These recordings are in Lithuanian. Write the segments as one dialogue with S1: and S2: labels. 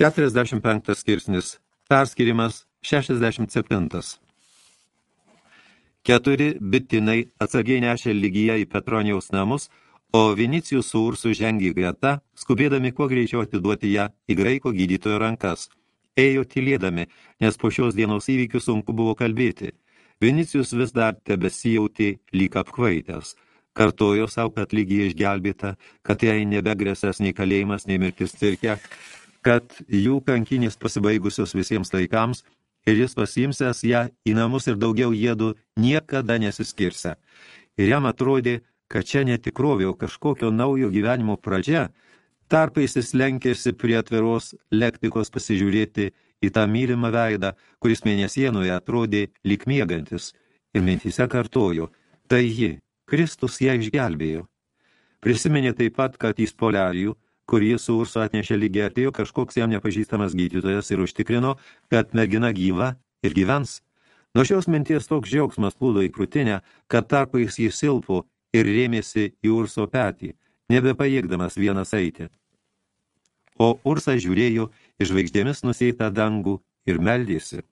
S1: 45 skirsnis. Perskirimas 67. Keturi bitinai atsargiai nešė lygyje į Petronijaus namus, o Vinicijus su Ursu žengė greta, skubėdami kuo greičiau atiduoti ją į graiko gydytojo rankas. Ėjo tylėdami, nes po šios dienos įvykių sunku buvo kalbėti. Vinicijus vis dar tebesijauti lyg apkvaitęs. Kartojo savo, kad lygiai išgelbėta, kad jai nebegresės nei kalėjimas, nei mirtis cirke, kad jų kankinės pasibaigusios visiems laikams ir jis pasimsęs ją į namus ir daugiau jėdų niekada nesiskirsia. Ir jam atrodė, kad čia netikrovė, o kažkokio naujo gyvenimo pradžia, tarpais jis lenkėsi prie atviros lektikos pasižiūrėti į tą mylimą veidą, kuris mėnesienoje atrodė lyg miegantis, ir mintyse kartojo, tai ji, Kristus ją išgelbėjo. Prisiminė taip pat, kad į Spolarijų, kur jis su Ursu atnešė lygiai atėjo kažkoks jam nepažįstamas gydytojas ir užtikrino, kad mergina gyva ir gyvens. Nuo šios minties toks džiaugsmas plūdo į krūtinę, kad tarpais jis silpo ir rėmėsi į Urso petį, nebepajėgdamas vienas eiti. O Ursas žiūrėjo iš žvaigždėmis nusėtą dangų ir meldėsi.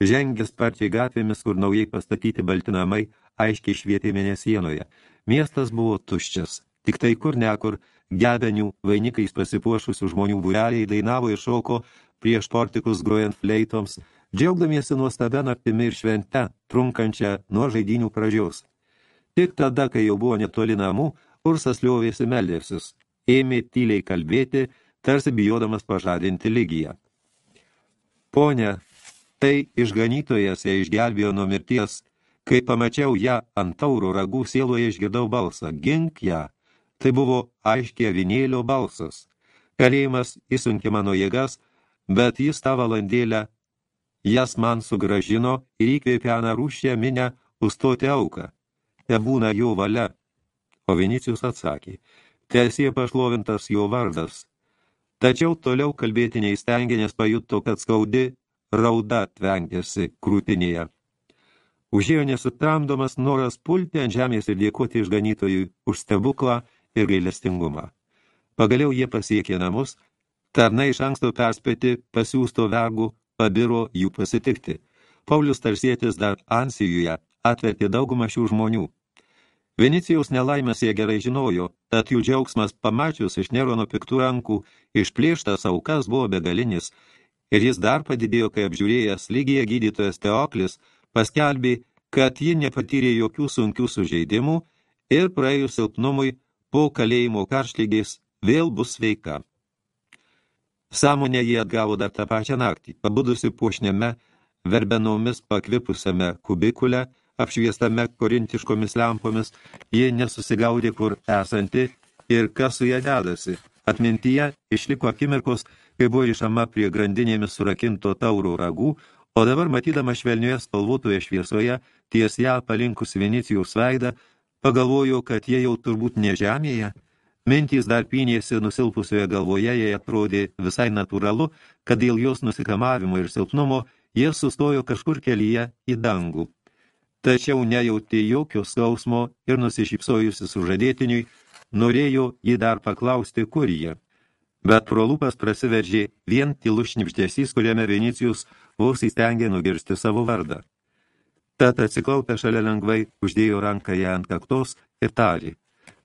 S1: Žengęs sparčiai gatvėmis, kur naujai pastatyti balti namai, aiškiai švietė mėnesienoje. Miestas buvo tuščias, tik tai kur nekur gebenių vainikais pasipuošusių žmonių būreliai dainavo ir šoko prieš portikus grojant fleitoms, džiaugdamiesi nuostabę naktimi ir švente, trunkančią nuo žaidinių pradžios. Tik tada, kai jau buvo netoli namų, Ursas liovėsi meldėsis, ėmė tyliai kalbėti, tarsi bijodamas pažadinti lygiją. Pone, tai išganytojas ją išgelbėjo nuo mirties, kai pamačiau ją ant tauro ragų sieloje išgirdau balsą, gink ją, Tai buvo aiškiai avinėlio balsas. Kalėjimas įsunkė mano jėgas, bet jis tą valandėlę jas man sugražino ir įkvėpė aną rūšę minę užstoti auką. Te būna jo valia. O Vinicijus atsakė, tesie pašlovintas jo vardas. Tačiau toliau kalbėti neįstengė, nes pajuto, kad skaudi rauda tvenkėsi krūtinėje. Užėjo nesutramdomas noras pulti ant žemės ir dėkoti išganytojui už stebuklą, ir gailestingumą. Pagaliau jie pasiekė namus, tarnai iš anksto perspėti pasiūsto vergų pabiro jų pasitikti. Paulius tarsietis dar Ansijuje atvertė daugumą šių žmonių. Venicijaus nelaimės jie gerai žinojo, tad jų džiaugsmas pamačius iš Nerono piktų rankų išplėštas aukas buvo begalinis, ir jis dar padidėjo, kai apžiūrėjęs lygiai gydytojas Teoklis paskelbė, kad ji nepatyrė jokių sunkių sužeidimų ir praėjus silpnumui po kalėjimo karšlygės vėl bus sveika. Sąmonę jie atgavo dar tą pačią naktį, pabudusi puošniame, verbenomis pakvipusiame kubikule, apšviestame korintiškomis lempomis, jie nesusigaudė, kur esanti ir kas su ją dedasi. Atmintyje išliko akimirkos, kai buvo išama prie grandinėmis surakinto tauro ragų, o dabar matydama švelnioje spalvotoje šviesoje, ties ją palinkus Venecijaus veidą, Pagalvojo, kad jie jau turbūt ne žemėje. Mintys dar pynėsi nusilpusioje galvoje, jai atrodė visai natūralu, kad dėl jos nusikamavimo ir silpnumo jie sustojo kažkur kelyje į dangų. Tačiau nejautė jokio skausmo ir nusišypsojusi sužadėtiniui, norėjo jį dar paklausti, kur jie. Bet pro lūpas prasiveržė vien tylus šnipštesys, kuriame Vinicijus vos įstengė nugirsti savo vardą. Tad atsiklaupę šalia lengvai uždėjo ranką ją ant kaktos ir tarė,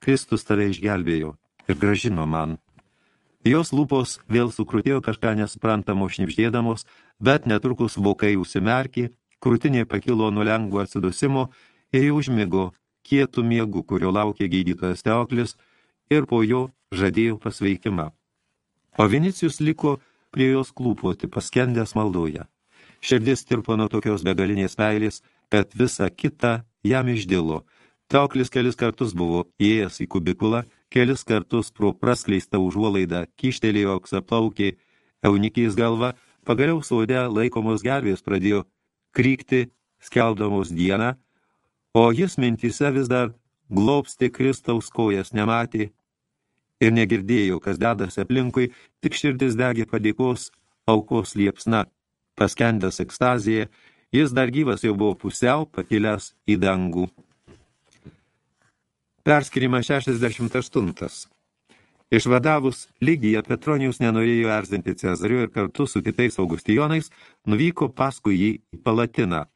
S1: Kristus tave išgelbėjo ir gražino man. Jos lūpos vėl sukrutėjo kažką nesuprantamo šnipždėdamos, bet netrukus vokai užsimerkė, krūtinė pakilo nuo lengvo atsidusimo ir užmigo kietų miegų, kurio laukė gydytojas Teoklis ir po jo žadėjo pasveikimą. O Vinicijus liko prie jos klūpoti, paskendęs maldoje. Širdis tirpo nuo tokios begalinės meilės, kad visa kita jam išdilo. Teoklis kelis kartus buvo įėjęs į kubikulą, kelis kartus pro praskleistą užuolaidą kištelėjo auksaplaukį eunikiais galva, pagaliau saude laikomos gervės pradėjo krykti, skelbdamos dieną, o jis mintise vis dar globsti Kristaus kojas nematė ir negirdėjo, kas dedasi aplinkui, tik širdis degė padėkos aukos liepsna, paskendęs ekstazėje Jis dar gyvas jau buvo pusiau pakilęs į dangų. Perskirimas 68. Išvadavus lygiją, Petronijus nenorėjo erzinti Cezario ir kartu su kitais augustijonais nuvyko paskui jį į Palatiną.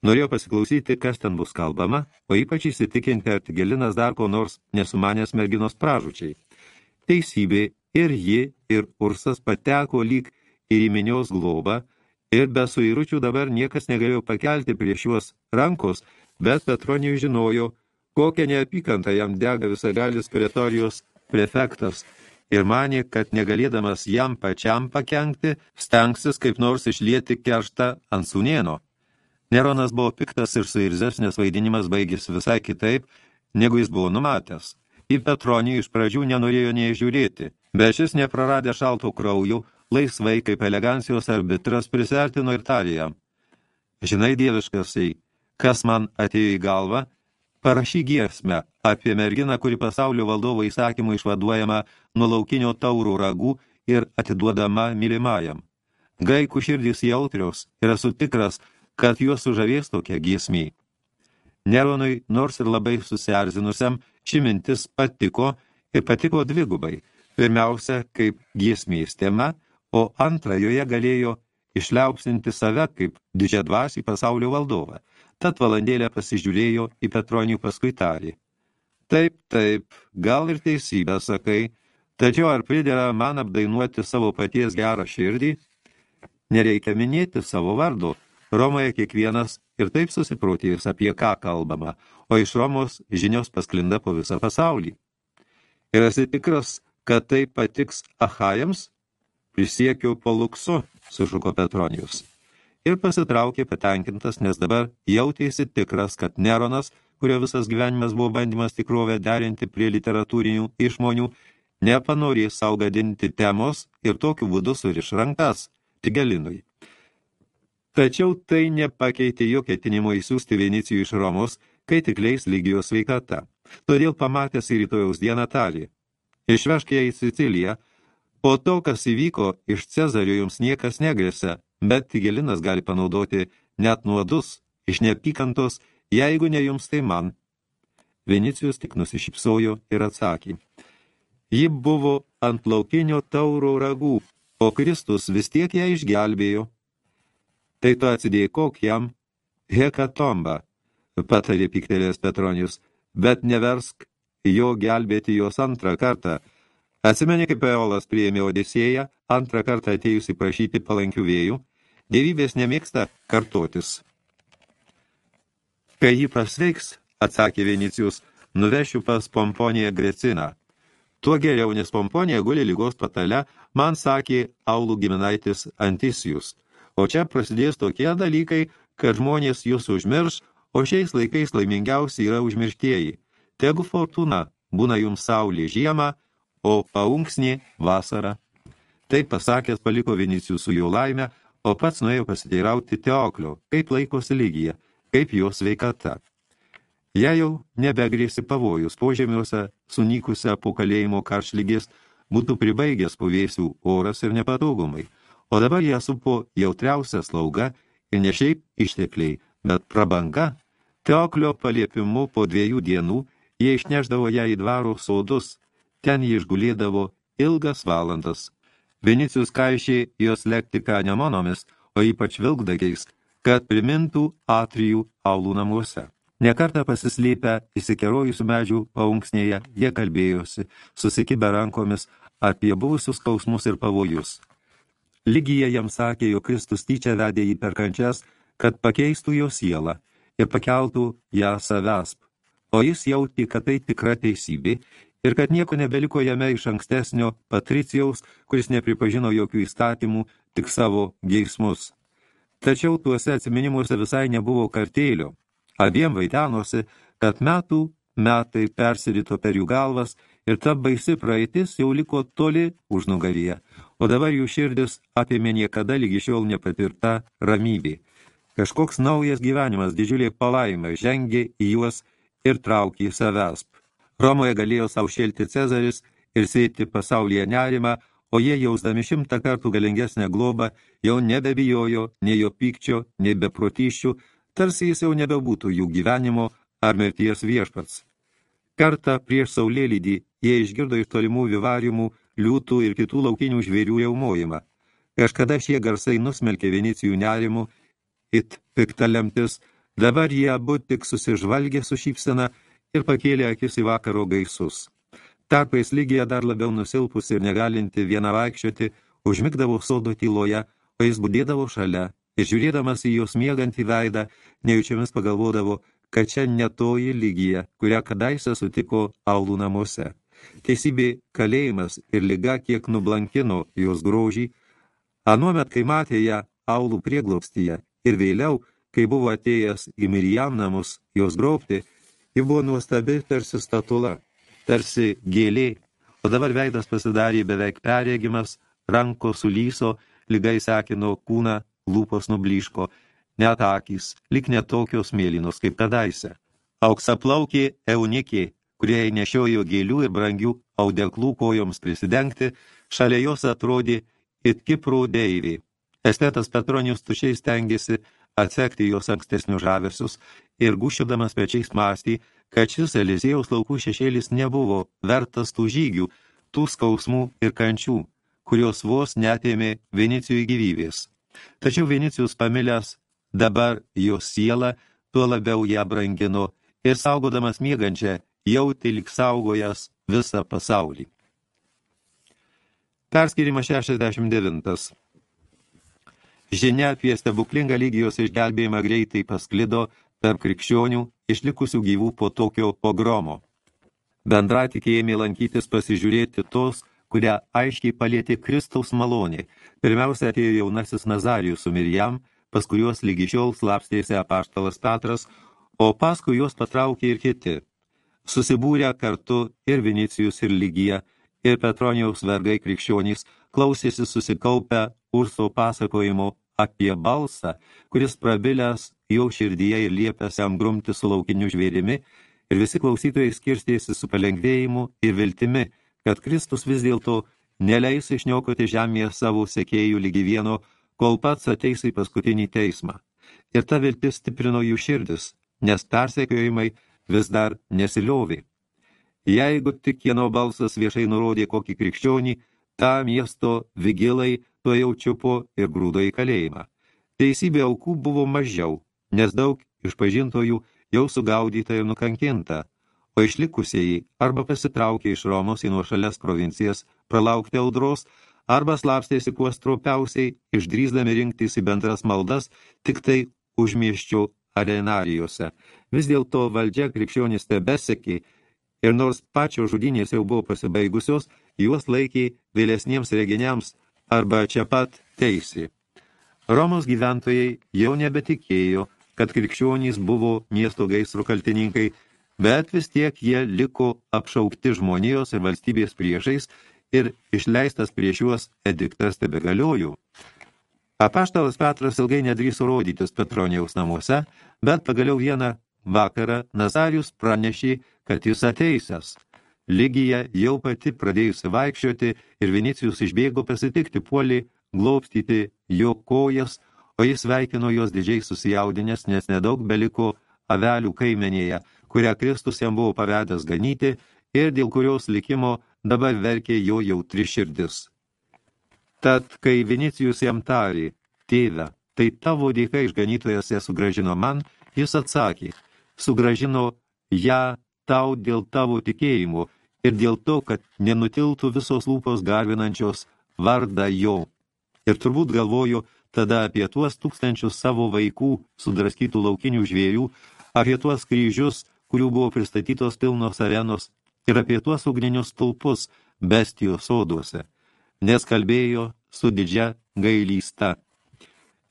S1: Norėjo pasiklausyti, kas ten bus kalbama, o ypač įsitikinti, ar Tigelinas dar ko nors nesumanęs merginos pražučiai. Teisybė ir ji, ir Ursas pateko lyg ir į minios globą, ir be suiručių dabar niekas negalėjo pakelti prieš juos rankos, bet Petronijus žinojo, kokią neapykantą jam dega visagalis pretorijos prefektas ir manė, kad negalėdamas jam pačiam pakengti, stengsis kaip nors išlieti kerštą ant sūnieno. Neronas buvo piktas ir suirzės, nes vaidinimas baigėsi visai kitaip, negu jis buvo numatęs. Į Petronį iš pradžių nenorėjo nežiūrėti, bet šis nepraradė šaltų kraujų, laisvai kaip elegancijos arbitras prisertino ir tarė jam. Žinai, dieviškasiai, kas man atėjo į galvą, Parašy giesmę apie merginą, kuri pasaulio valdovo įsakymų išvaduojama nuo laukinio taurų ragų ir atiduodama mylimajam. Graikų širdys jautrios ir esu tikras, kad juos sužavės tokia giesmiai. Neronui, nors ir labai susierzinusiam, ši mintis patiko ir patiko dvigubai. Pirmiausia, kaip giesmės tema, o antra joje galėjo išliaupsinti save kaip didžiadvasį pasaulio valdovą tad valandėlę pasižiūrėjo į Petronijų paskui tarį. Taip, taip, gal ir teisybę sakai, tačiau ar pridėra man apdainuoti savo paties gerą širdį? Nereikia minėti savo vardo. Romoje kiekvienas ir taip susiprotėjus apie ką kalbama, o iš Romos žinios pasklinda po visą pasaulį. Ir esi tikras, kad tai patiks Achajams? Prisiekiau po luksu, sušuko Petronijus ir pasitraukė patenkintas, nes dabar jautėsi tikras, kad Neronas, kurio visas gyvenimas buvo bandymas tikrovę derinti prie literatūrinių išmonių, nepanorės saugadinti temos ir tokiu būdu suriš rankas Tigelinui. Tačiau tai nepakeitė jo ketinimo įsiųsti Venicijų iš Romos, kai tik leis lygijos sveikata. Todėl pamatęs į rytojaus dieną talį. Išvešk ją į Siciliją, po to, kas įvyko, iš Cezario jums niekas negrėsia, bet Tigelinas gali panaudoti net nuodus iš neapykantos, jeigu ne jums, tai man. Venicijus tik nusišypsojo ir atsakė. Ji buvo ant laukinio tauro ragų, o Kristus vis tiek ją išgelbėjo. Tai tu atsidėkok jam hekatomba, patarė piktelės Petronius, bet neversk jo gelbėti jos antrą kartą, Atsimeni, kaip Eolas priėmė Odisėją, antrą kartą atėjusi prašyti palankių vėjų, dievybės nemėgsta kartotis. Kai jį pasveiks, atsakė Venicijus, nuvešiu pas Pomponiją Greciną. Tuo geriau, nes Pomponija guli lygos patale, man sakė Aulų giminaitis Antisijus. O čia prasidės tokie dalykai, kad žmonės jūs užmirš, o šiais laikais laimingiausi yra užmirštieji. Tegu fortuna būna jums saulė žiemą, o paunksnė vasarą. Taip pasakęs paliko Vinicijų su jų laimę, o pats nuėjo pasiteirauti Teoklio, kaip laikosi lygija, kaip jo sveikata. Jei jau nebegrėsi pavojus požemiuose, sunykusią po kalėjimo karšlygės, būtų pribaigęs pavėsių oras ir nepatogumai, o dabar ją supo jautriausia slauga ir ne šiaip ištekliai, bet prabanga. Teoklio paliepimu po dviejų dienų jie išneždavo ją į dvaro sodus, Ten jį išgulėdavo ilgas valandas. Vinicijus kaišė jos lektika nemonomis, o ypač vilkdagiais, kad primintų atrijų aulų namuose. Nekartą pasislėpę įsikerojusių medžių paunksnėje, jie kalbėjosi, susikibę rankomis apie buvusius skausmus ir pavojus. Lygija jam sakė, jo Kristus tyčia vedė jį per kančias, kad pakeistų jo sielą ir pakeltų ją savesp. O jis jautė, kad tai tikra teisybė ir kad nieko nebeliko jame iš ankstesnio patricijaus, kuris nepripažino jokių įstatymų, tik savo geismus. Tačiau tuose atsiminimuose visai nebuvo kartėlio. Abiem vaidenosi, kad metų metai persirito per jų galvas ir ta baisi praeitis jau liko toli už nugaryje, o dabar jų širdis apėmė niekada lygi šiol nepatirta ramybė. Kažkoks naujas gyvenimas, didžiulė palaima, žengė į juos ir traukė į savęsp. Romoje galėjo savo šėlti Cezaris ir sėti pasaulyje nerimą, o jie jausdami šimtą kartų galingesnę globą jau nebebijojo nei jo pykčio, nei beprotyščių, tarsi jis jau nebebūtų jų gyvenimo ar mirties viešpats. Kartą prieš saulėlydį jie išgirdo iš tolimų vivariumų, liūtų ir kitų laukinių žvėrių jaumojimą. Kažkada šie garsai nusmelkė Vinicijų nerimų, it pikta lemtis, dabar jie abu tik susižvalgė su šypsena ir pakėlė akis į vakaro gaisus. Tarpais lygija dar labiau nusilpus ir negalinti vieną vaikščioti, užmigdavo sodo tyloje, o jis budėdavo šalia ir žiūrėdamas į jos miegantį veidą, nejučiamis pagalvodavo, kad čia netoji lygija, kurią kadaise sutiko aulų namuose. Teisybė kalėjimas ir lyga kiek nublankino jos grožį, anuomet, kai matė ją aulų prieglobstyje ir vėliau, kai buvo atėjęs į Mirjam namus jos graupti, ji buvo nuostabi tarsi statula, tarsi gėlė, o dabar veidas pasidarė beveik perėgimas, ranko sulyso, lygai sekino kūną, lūpos nubliško, net akys, lik netokios mėlynos kaip kadaise. Auksaplaukė eunikė, kurie nešiojo gėlių ir brangių audeklų kojoms prisidengti, šalia jos atrodė it kiprų deivį. Estetas Petronius tušiai stengiasi atsekti jos ankstesnius žavesius ir gušiodamas pečiais mąstį, kad šis Elizėjaus laukų šešėlis nebuvo vertas tų žygių, tų skausmų ir kančių, kurios vos netėmė Venicijų gyvybės. Tačiau Vinicijus pamilęs dabar jo sielą, tuo labiau ją brangino ir saugodamas miegančią, jauti lik saugojas visą pasaulį. Perskirimas 69. Žinia apie stebuklingą lygijos išgelbėjimą greitai pasklido tarp krikščionių išlikusių gyvų po tokio pogromo. Bendratikė ėmė lankytis pasižiūrėti tos, kurią aiškiai palėtė Kristaus malonė. Pirmiausia atėjo jaunasis Nazarijus su Mirjam, pas kuriuos lygi šiol slapstėsi apaštalas Petras, o paskui juos patraukė ir kiti. Susibūrę kartu ir Vinicijus ir Lygija, ir Petronijaus vergai krikščionys klausėsi susikaupę Urso pasakojimo apie balsą, kuris prabilęs jau širdyje ir liepęs jam grumti su laukiniu žvėrimi, ir visi klausytojai skirstėsi su palengvėjimu ir viltimi, kad Kristus vis dėlto neleis išniokoti žemėje savo sekėjų lygi vieno, kol pats ateis į paskutinį teismą. Ir ta viltis stiprino jų širdis, nes persekiojimai vis dar nesiliovė. Jeigu tik kieno balsas viešai nurodė kokį krikščionį, tą miesto vigilai to jau čiupo ir grūdo į kalėjimą. Teisybė aukų buvo mažiau, nes daug išpažintojų jau sugaudyta ir nukankinta, o išlikusieji arba pasitraukė iš Romos į nuošalias provincijas pralaukti audros, arba slapstėsi kuo stropiausiai, išdrįsdami rinktis į bendras maldas, tik tai užmieščio arenarijose. Vis dėlto valdžia krikščionis tebesekė ir nors pačios žudynės jau buvo pasibaigusios, juos laikė vėlesniems reginiams arba čia pat teisė. Romos gyventojai jau nebetikėjo, kad krikščionys buvo miesto gaisrų kaltininkai, bet vis tiek jie liko apšaukti žmonijos ir valstybės priešais ir išleistas prieš juos ediktas tebegaliojo. Apaštalas Petras ilgai nedrįso rodytis Petronijaus namuose, bet pagaliau vieną vakarą Nazarius pranešė, kad jis ateisęs. Lygija jau pati pradėjusi vaikščioti ir Vinicijus išbėgo pasitikti puolį, glaubstyti jo kojas, o jis veikino jos didžiai susijaudinės, nes nedaug beliko avelių kaimenėje, kurią Kristus jam buvo pavedęs ganyti ir dėl kurios likimo dabar verkė jo jautri širdis. Tad, kai Vinicijus jam tarė, tėve, tai tavo dėka išganytojas ją sugražino man, jis atsakė, sugražino ją tau dėl tavo tikėjimo ir dėl to, kad nenutiltų visos lūpos garbinančios vardą jo. Ir turbūt galvoju tada apie tuos tūkstančius savo vaikų sudraskytų laukinių žvėrių, apie tuos kryžius, kurių buvo pristatytos pilnos arenos, ir apie tuos ugninius stulpus bestijos soduose, nes kalbėjo su didžia gailysta.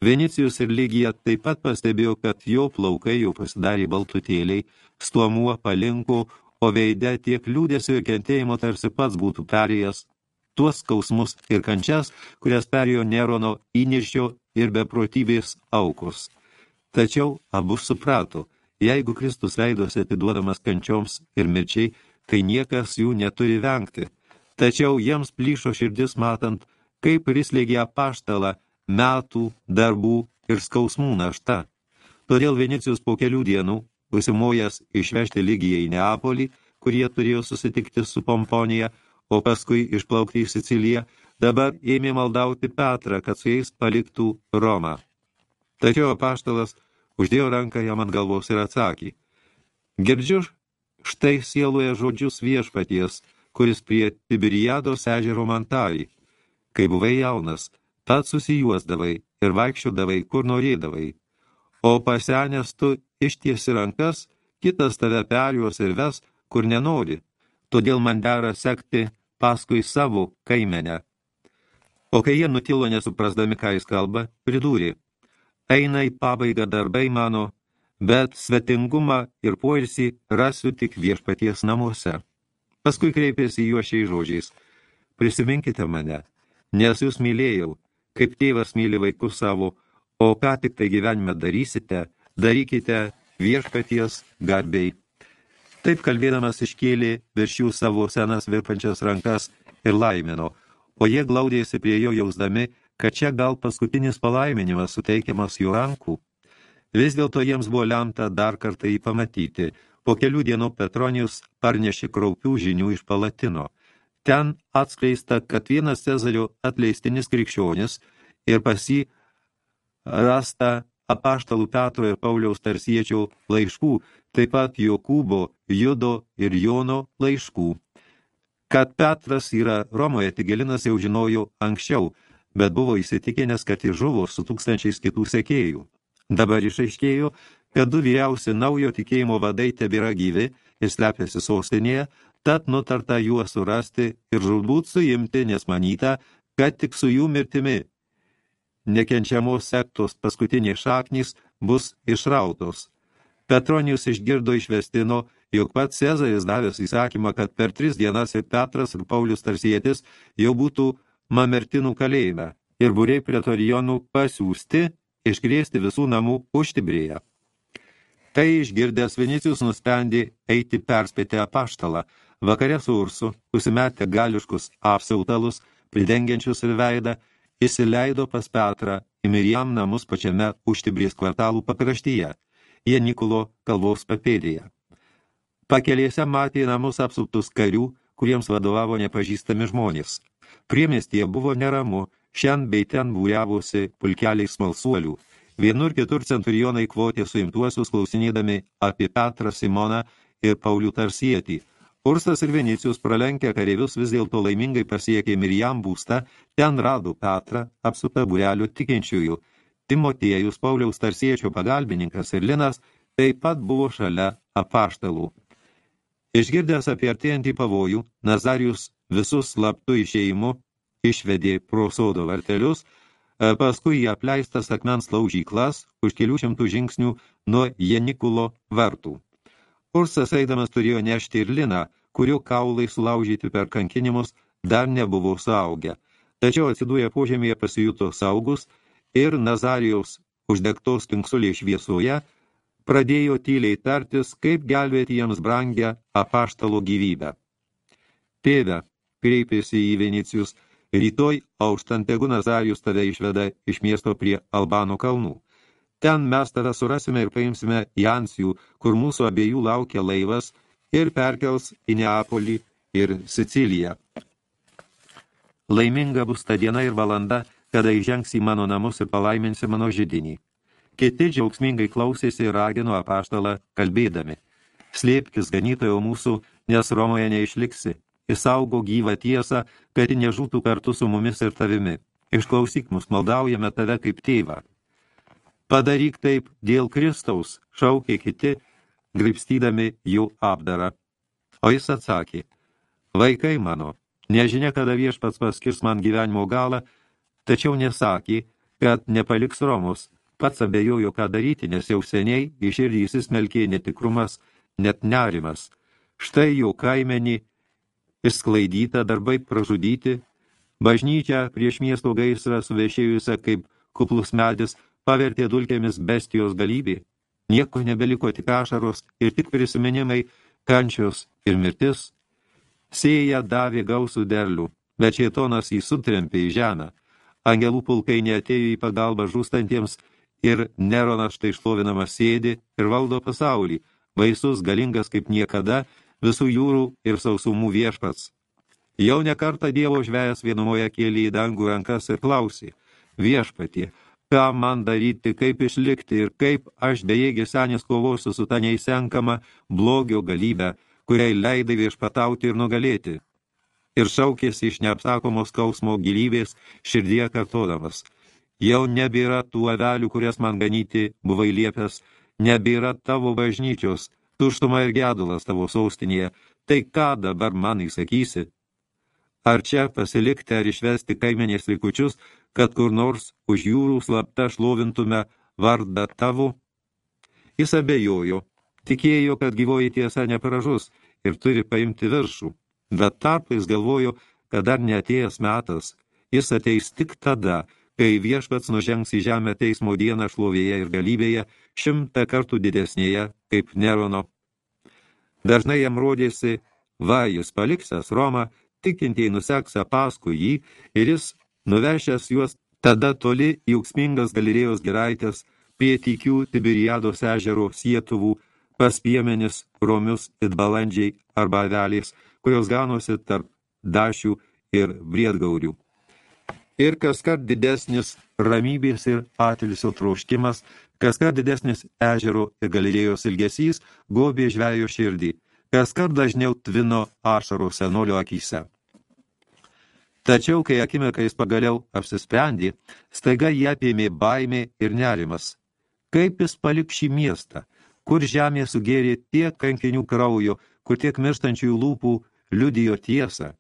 S1: Venicijus ir Lygija taip pat pastebėjo, kad jo plaukai jau pasidarė baltutėliai, stuomuo palinko, o veide tiek liūdėsio ir kentėjimo tarsi pats būtų perėjęs tuos skausmus ir kančias, kurias perėjo Nerono įniršio ir beprotybės aukos. Tačiau abu suprato, jeigu Kristus leidosi atiduodamas kančioms ir mirčiai, tai niekas jų neturi vengti. Tačiau jiems plyšo širdis matant, kaip prislėgė apaštalą metų, darbų ir skausmų našta. Todėl Venicijus po kelių dienų, užsimojęs išvežti lygiją į Neapolį, kurie turėjo susitikti su Pomponija, o paskui išplaukti į Siciliją, dabar ėmė maldauti Petrą, kad su jais paliktų Romą. Tačiau apaštalas uždėjo ranką jam ant galvos ir atsakė. Girdžiu štai sieloje žodžius viešpaties, kuris prie Tibiriados ežero mantarį. Kai buvai jaunas, tad susijuosdavai ir vaikščiodavai, kur norėdavai. O pasenęs tu ištiesi rankas, kitas tave perjuos ir ves, kur nenori. Todėl man dera sekti paskui savo kaimenę. O kai jie nutilo nesuprasdami, ką jis kalba, pridūrė. Eina į pabaigą darbai mano, bet svetingumą ir poilsį rasiu tik viešpaties namuose. Paskui kreipėsi juo šiais žodžiais. Prisiminkite mane, nes jūs mylėjau, kaip tėvas myli vaikus savo, o ką tik tai gyvenime darysite, darykite viešpaties garbiai. Taip kalbėdamas iškėlė virš jų savo senas virpančias rankas ir laimino, o jie glaudėsi prie jo jausdami, kad čia gal paskutinis palaiminimas suteikiamas jų rankų. Vis dėlto jiems buvo lemta dar kartą jį pamatyti. Po kelių dienų Petronijus parnešė kraupių žinių iš Palatino. Ten atskleista, kad vienas Cezario atleistinis krikščionis ir pas jį rasta apaštalų Petro ir Pauliaus tarsiečių laiškų, taip pat Jokūbo, Judo ir Jono laiškų. Kad Petras yra Romoje, Tigelinas jau žinojo anksčiau, bet buvo įsitikinęs, kad jis žuvo su tūkstančiais kitų sekėjų. Dabar išaiškėjo, kad du vyriausi naujo tikėjimo vadai tebėra gyvi ir slepiasi sostinėje, tad nutarta juos surasti ir žudbūt suimti, nes manyta, kad tik su jų mirtimi nekenčiamos sektos paskutinės šaknys bus išrautos. Petronijus išgirdo išvestino, jog pats Cezaris davęs įsakymą, kad per tris dienas ir Petras ir Paulius Tarsietis jau būtų mamertinų kalėjime ir būriai pretorijonų pasiūsti iškrėsti visų namų užtibrėje. Tai išgirdęs Vinicijus nusprendė eiti perspėti apaštalą, vakare su Ursu, užsimetę gališkus apsiautalus, pridengiančius ir veidą, įsileido pas Petrą į Miriam namus pačiame užtibrės kvartalų pakraštyje, jie Nikulo kalvos papėdėje. Pakelėse matė namus apsuptus karių, kuriems vadovavo nepažįstami žmonės. Priemestie buvo neramu, šiandien bei ten būriavosi pulkeliai smalsuolių. Vienur kitur centurionai kvotė suimtuosius klausinėdami apie Petrą Simoną ir Paulių Tarsietį, Ursas ir Venicijus pralenkę kareivius vis dėlto laimingai pasiekė Mirjam būstą, ten rado Petrą, apsupę būrelių tikinčiųjų. Timotiejus, Pauliaus tarsiečio pagalbininkas ir Linas taip pat buvo šalia apaštalų. Išgirdęs apie artėjantį pavojų, Nazarijus visus slaptų išėjimu išvedė pro sodo vartelius, e, paskui į apleistas akmens laužyklas už kelių šimtų žingsnių nuo Jenikulo vartų. Ursas eidamas turėjo nešti ir liną, kurio kaulai sulaužyti per kankinimus dar nebuvo suaugę. Tačiau atsidūję požemėje pasijuto saugus ir Nazarijaus uždegtos tinksulės šviesoje pradėjo tyliai tartis, kaip gelbėti jiems brangę apaštalo gyvybę. Tėve, kreipėsi į Venicijus, rytoj auštant tegu Nazarijus tave išveda iš miesto prie Albano kalnų. Ten mes tave surasime ir paimsime Jansijų, kur mūsų abiejų laukia laivas – ir perkels į Neapolį ir Siciliją. Laiminga bus ta diena ir valanda, kada įžengs į mano namus ir palaiminsi mano žydinį. Kiti džiaugsmingai klausėsi ir ragino apaštalą kalbėdami. Slėpkis ganytojo mūsų, nes Romoje neišliksi. Įsaugo gyvą tiesą, kad nežūtų kartu su mumis ir tavimi. Išklausyk mus, maldaujame tave kaip tėvą. Padaryk taip dėl Kristaus, šaukė kiti, graipstydami jų apdarą. O jis atsakė, vaikai mano, nežinia, kada viešpats paskirs man gyvenimo galą, tačiau nesakė, kad nepaliks Romus, pats abejojo, ką daryti, nes jau seniai iširdį įsismelkė netikrumas, net nerimas. Štai jau kaimenį išsklaidyta, darbai pražudyti, bažnyčia prieš miesto gaisrą suvešėjusią kaip kuplus medis pavertė dulkėmis bestijos galybė. Nieko nebeliko tik ašaros ir tik prisiminimai, kančios ir mirtis. Sėja davė gausų derlių, bet šėtonas jį sutrempė į žemę. Angelų pulkai neatėjo į pagalbą žūstantiems ir Neronas štai šlovinamas sėdi ir valdo pasaulį, baisus, galingas kaip niekada, visų jūrų ir sausumų viešpats. Jau nekartą Dievo žvėjas vienumoje kėlė į dangų rankas ir klausė, viešpatie, ką man daryti, kaip išlikti ir kaip aš bejėgis senis kovosiu su ta neįsenkama blogio galybė, kuriai leidai viešpatauti ir nugalėti. Ir šaukėsi iš neapsakomos skausmo gilybės širdie kartodamas. Jau nebėra tų avelių, kurias man ganyti buvai liepęs, nebėra tavo bažnyčios, tuštuma ir gedulas tavo saustinėje, tai ką dabar man įsakysi? Ar čia pasilikti ar išvesti kaimenės likučius, kad kur nors už jūrų slapta šlovintume vardą tavo? Jis abejojo, tikėjo, kad gyvoji tiesa neparažus ir turi paimti viršų, bet tarpais galvojo, kad dar neatėjęs metas, jis ateis tik tada, kai viešpats nužengs į žemę teismo dieną šlovėje ir galybėje, šimtą kartų didesnėje kaip Nerono. Dažnai jam rodėsi, va, jis paliksęs Romą, tikintieji nuseksa paskui jį ir jis, nuvešęs juos tada toli į auksmingas galilėjos giraitės, prie tykių Tibiriados ežero sietuvų, pas piemenis, romius ir balandžiai arba avelės, kurios ganosi tarp dašių ir briedgaurių. Ir kaskart didesnis ramybės ir atilsio troškimas, kaskart didesnis ežero ir galilėjos ilgesys gobė žvejo širdį, kaskart dažniau tvino ašarų senolio akyse. Tačiau, kai akimirką jis pagaliau apsisprendė, staiga jį apėmė baimė ir nerimas. Kaip jis palik šį miestą, kur žemė sugėrė tiek kankinių kraujo, kur tiek mirštančiųjų lūpų liudijo tiesą.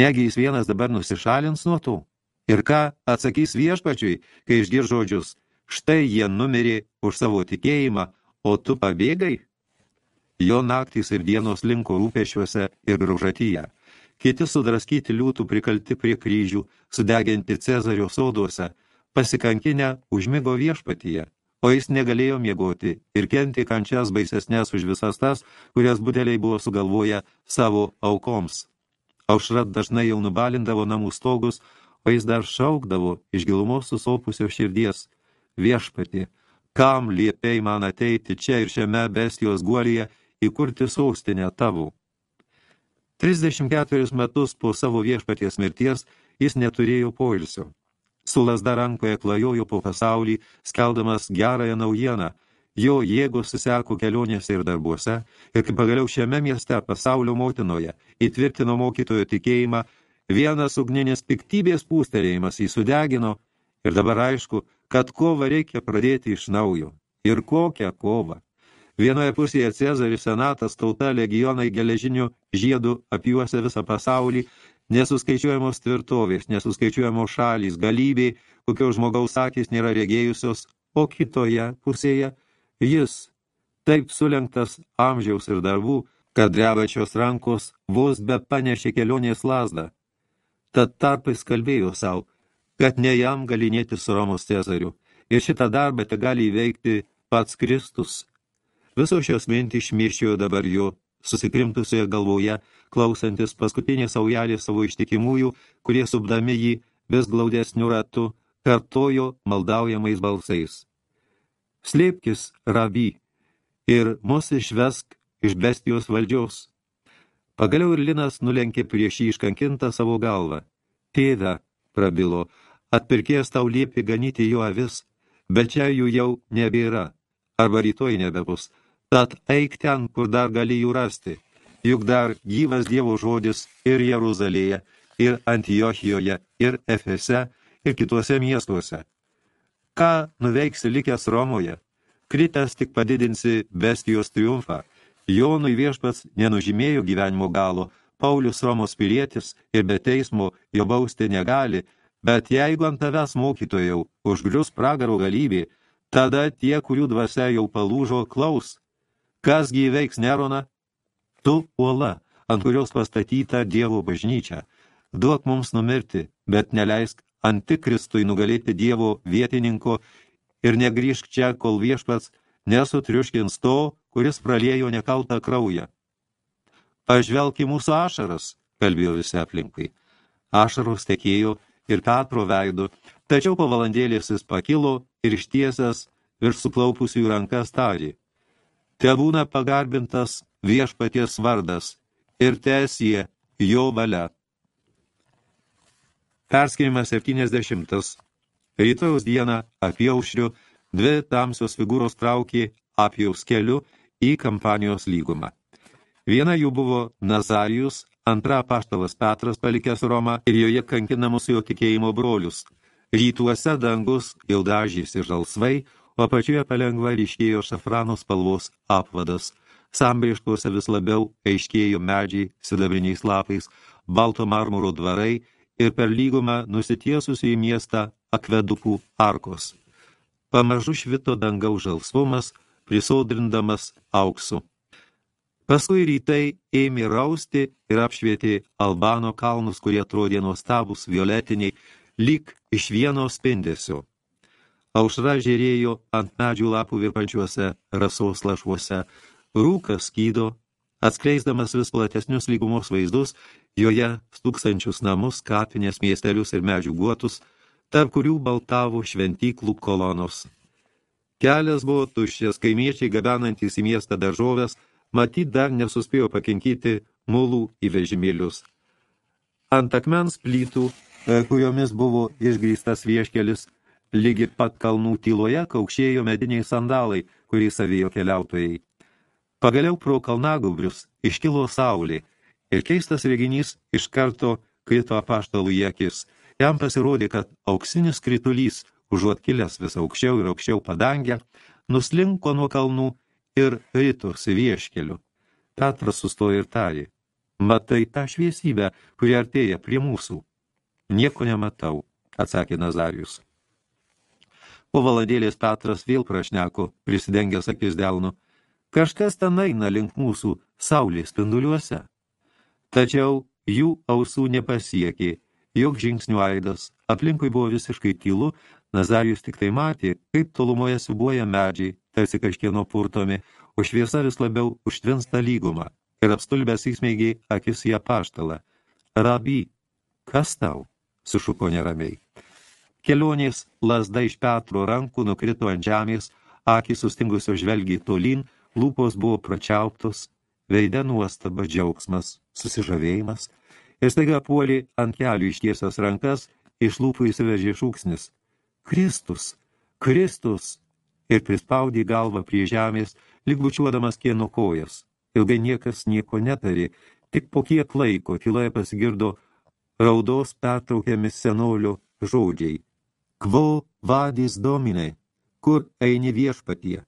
S1: Negi jis vienas dabar nusišalins nuo to? Ir ką atsakys viešpačiui, kai išgir žodžius, štai jie numirė už savo tikėjimą, o tu pabėgai? Jo naktys ir dienos linko rūpešiuose ir graužatyje kiti sudraskyti liūtų prikalti prie kryžių, sudeginti Cezario soduose, pasikankinę užmigo viešpatyje, o jis negalėjo miegoti ir kenti kančias baisesnės už visas tas, kurias buteliai buvo sugalvoję savo aukoms. Aušra dažnai jau nubalindavo namų stogus, o jis dar šaukdavo iš gilumos susopusio širdies. Viešpati, kam liepiai man ateiti čia ir šiame bestijos guolyje įkurti sostinę tavo? 34 metus po savo viešpaties mirties jis neturėjo poilsio. Su lasda rankoje klajojo po pasaulį, skeldamas gerąją naujieną, jo jėgos suseko kelionėse ir darbuose, ir kaip pagaliau šiame mieste pasaulio motinoje įtvirtino mokytojo tikėjimą, vienas ugninis piktybės pūstelėjimas jį sudegino, ir dabar aišku, kad kovą reikia pradėti iš naujo. Ir kokią kovą? Vienoje pusėje Cezaris, senatas, tauta, legionai, geležinių žiedų apiuose visą pasaulį, nesuskaičiuojamos tvirtovės, nesuskaičiuojamos šalys, galybė, kokio žmogaus akis nėra regėjusios, o kitoje pusėje jis, taip sulenktas amžiaus ir darbų, kad drebačios rankos vos be panešė kelionės lasdą. Tad tarpais kalbėjo savo, kad ne jam galinėti su Romos Cezariu, ir šitą darbą te gali įveikti pats Kristus, Visos šios mintys šmirščiojo dabar jo susikrimtusioje galvoje, klausantis paskutinį saujelį savo ištikimųjų, kurie subdami jį vis glaudesnių ratų, kartojo maldaujamais balsais. Slėpkis, rabi, ir mus išvesk iš bestijos valdžios. Pagaliau ir Linas nulenkė prieš jį iškankintą savo galvą. Tėve, prabilo, atpirkės tau liepi ganyti jo avis, bet čia jų jau nebėra, arba rytoj nebebus, Tad eik ten, kur dar gali jų rasti, juk dar gyvas Dievo žodis ir Jeruzalėje, ir Antiochijoje, ir Efese, ir kituose miestuose. Ką nuveiksi likęs Romoje? Kritęs tik padidinsi bestijos triumfą. Jonui viešpats nenužymėjo gyvenimo galo, Paulius Romos pilietis ir be teismo jo bausti negali, bet jeigu ant tavęs mokytojau užgrius pragaro galybė, tada tie, kurių dvasia jau palūžo, klaus, Kasgi įveiks Neroną? Tu uola, ant kurios pastatyta Dievo bažnyčia. Duok mums numirti, bet neleisk antikristui nugalėti Dievo vietininko ir negrįžk čia, kol viešpats nesutriuškins to, kuris praliejo nekaltą kraują. Pažvelk į mūsų ašaras, kalbėjo visi aplinkai. Ašaros tekėjo ir Petro veidu, tačiau po valandėlės jis pakilo ir ištiesęs virš suklaupusių rankas tarė te būna pagarbintas viešpaties vardas ir tesie jo valia. Perskirimas 70. Rytojaus dieną apjaušriu dvi tamsios figūros traukė apjaus keliu į kampanijos lygumą. Viena jų buvo Nazarijus, antra paštalas Petras palikęs Romą ir joje kankinamus jo tikėjimo brolius. Rytuose dangus jau dažysi žalsvai, o apačioje palengva ryškėjo šafrano spalvos apvadas. Sambrieštuose vis labiau aiškėjo medžiai sidabriniais lapais, balto marmuro dvarai ir per lygumą nusitiesusi į miestą akvedukų arkos. Pamažu švito dangaus žalsvumas, prisodrindamas auksu. Paskui rytai ėmė rausti ir apšvietė Albano kalnus, kurie atrodė nuostabus violetiniai, lyg iš vieno spindesio. Aušra žėrėjo ant medžių lapų virpančiuose rasos lašuose, rūkas skydo, atskleisdamas vis platesnius lygumos vaizdus, joje stūksančius namus, kapinės miestelius ir medžių guotus, tarp kurių baltavo šventyklų kolonos. Kelias buvo tuščias, kaimiečiai gabenantys į miestą daržovės, matyt dar nesuspėjo pakinkyti mulų į vežimėlius. Ant akmens plytų, e, kuriomis buvo išgrįstas vieškelis, lygi pat kalnų tyloje kaukšėjo mediniai sandalai, kurį savijo keliautojai. Pagaliau pro kalnagaubrius iškilo saulė ir keistas reginys iš karto krito apaštalų į akis. Jam pasirodė, kad auksinis kritulys, užuot kilęs vis aukščiau ir aukščiau padangę, nuslinko nuo kalnų ir ritosi vieškeliu. Petras sustojo ir tarė, matai tą šviesybę, kuri artėja prie mūsų. Nieko nematau, atsakė Nazarius. Po valandėlės Petras vėl prašneko, prisidengęs akis delnu. Kažkas ten eina link mūsų saulės spinduliuose. Tačiau jų ausų nepasiekė, jog žingsnių aidas. Aplinkui buvo visiškai tylu, Nazarijus tik tai matė, kaip tolumoje siubuoja medžiai, tarsi kažkieno purtomi, o šviesa vis labiau užtvinsta lygumą ir apstulbęs įsmeigė akis į apaštalą. Rabi, kas tau? sušuko neramiai. Kelionės lasda iš Petro rankų nukrito ant žemės, akis sustingusio žvelgiai tolyn, lūpos buvo pračiauptos, veide nuostaba džiaugsmas, susižavėjimas, ir staiga puolė ant kelių ištiesas rankas, iš lūpų įsivežė šūksnis. Kristus, Kristus! Ir prispaudė galvą prie žemės, lyg bučiuodamas kieno kojas. Ilgai niekas nieko netarė, tik po kiek laiko tyloje pasigirdo raudos pertraukiami senolio žodžiai. Kvo vadys domine, kur eini viešpatie?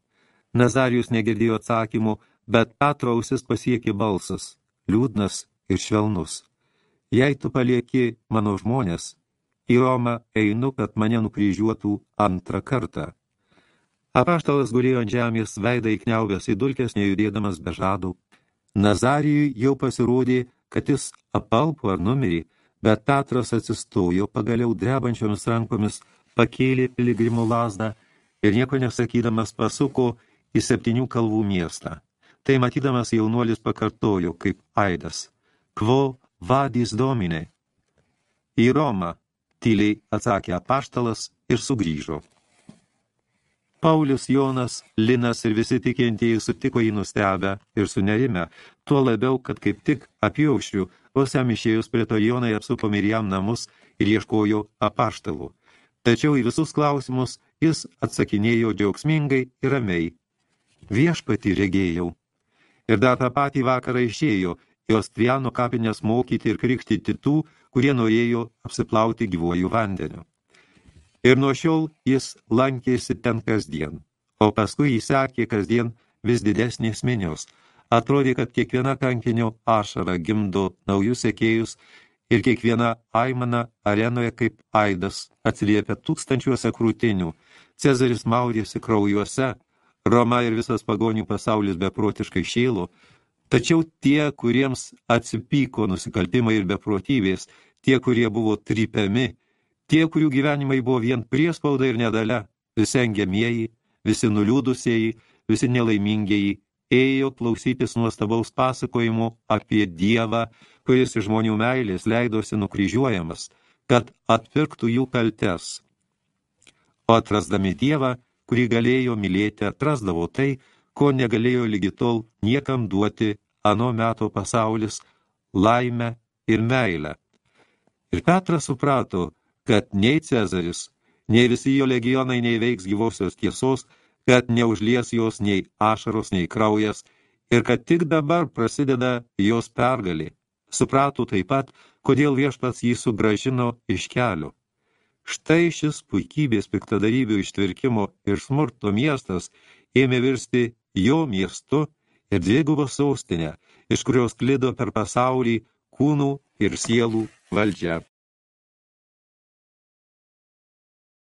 S1: Nazarijus negirdėjo atsakymų, bet Petro ausis pasiekė balsas, liūdnas ir švelnus. Jei tu palieki mano žmonės, į Romą einu, kad mane nukryžiuotų antrą kartą. Apaštalas gulėjo ant žemės, veidą įkniaubęs į dulkės, nejudėdamas be žadų. Nazarijui jau pasirodė, kad jis apalpo ar numirė, bet Petras atsistojo, pagaliau drebančiomis rankomis pakėlė piligrimų lasdą ir nieko nesakydamas pasuko į septynių kalvų miestą. Tai matydamas jaunuolis pakartojo kaip aidas. Kvo vadys dominė? Į Romą, tyliai atsakė apaštalas ir sugrįžo. Paulius, Jonas, Linas ir visi tikintieji sutiko jį nustebę ir sunerime, tuo labiau, kad kaip tik apjaušrių, vos jam išėjus prie to Jonai apsupo Miriam namus ir ieškojo apaštalų. Tačiau į visus klausimus jis atsakinėjo džiaugsmingai ir ramiai, viešpatį regėjau. Ir dar tą patį vakarą išėjo į Ostriano kapinės mokyti ir krikštyti tų, kurie norėjo apsiplauti gyvuoju vandeniu. Ir nuo šiol jis lankėsi ten kasdien, o paskui jis sekė kasdien vis didesnės minios. Atrodė, kad kiekviena kankinio ašara gimdo naujus sekėjus ir kiekviena aimana arenoje kaip aidas atsiliepia tūkstančiuose krūtinių. Cezaris maudėsi kraujuose, Roma ir visas pagonių pasaulis beprotiškai šėlo, tačiau tie, kuriems atsipyko nusikaltimai ir beprotybės, tie, kurie buvo trypiami, tie, kurių gyvenimai buvo vien priespauda ir nedale, visi engiamieji, visi nuliūdusieji, visi nelaimingieji, ėjo klausytis nuostabaus pasakojimo apie Dievą, kuris iš žmonių meilės leidosi nukryžiuojamas, kad atpirktų jų kaltes. O atrasdami Dievą, kurį galėjo mylėti, atrasdavo tai, ko negalėjo lygi tol niekam duoti ano meto pasaulis, laimę ir meilę. Ir Petras suprato, kad nei Cezaris, nei visi jo legionai neįveiks gyvosios tiesos, kad neužlies jos nei ašaros, nei kraujas, ir kad tik dabar prasideda jos pergalė. Suprato taip pat, kodėl viešpats jį sugražino iš kelio. Štai šis puikybės piktadarybių ištvirkimo ir smurto miestas ėmė virsti jo miestu ir dvigubą sostinę, iš kurios klido per pasaulį kūnų ir sielų valdžia.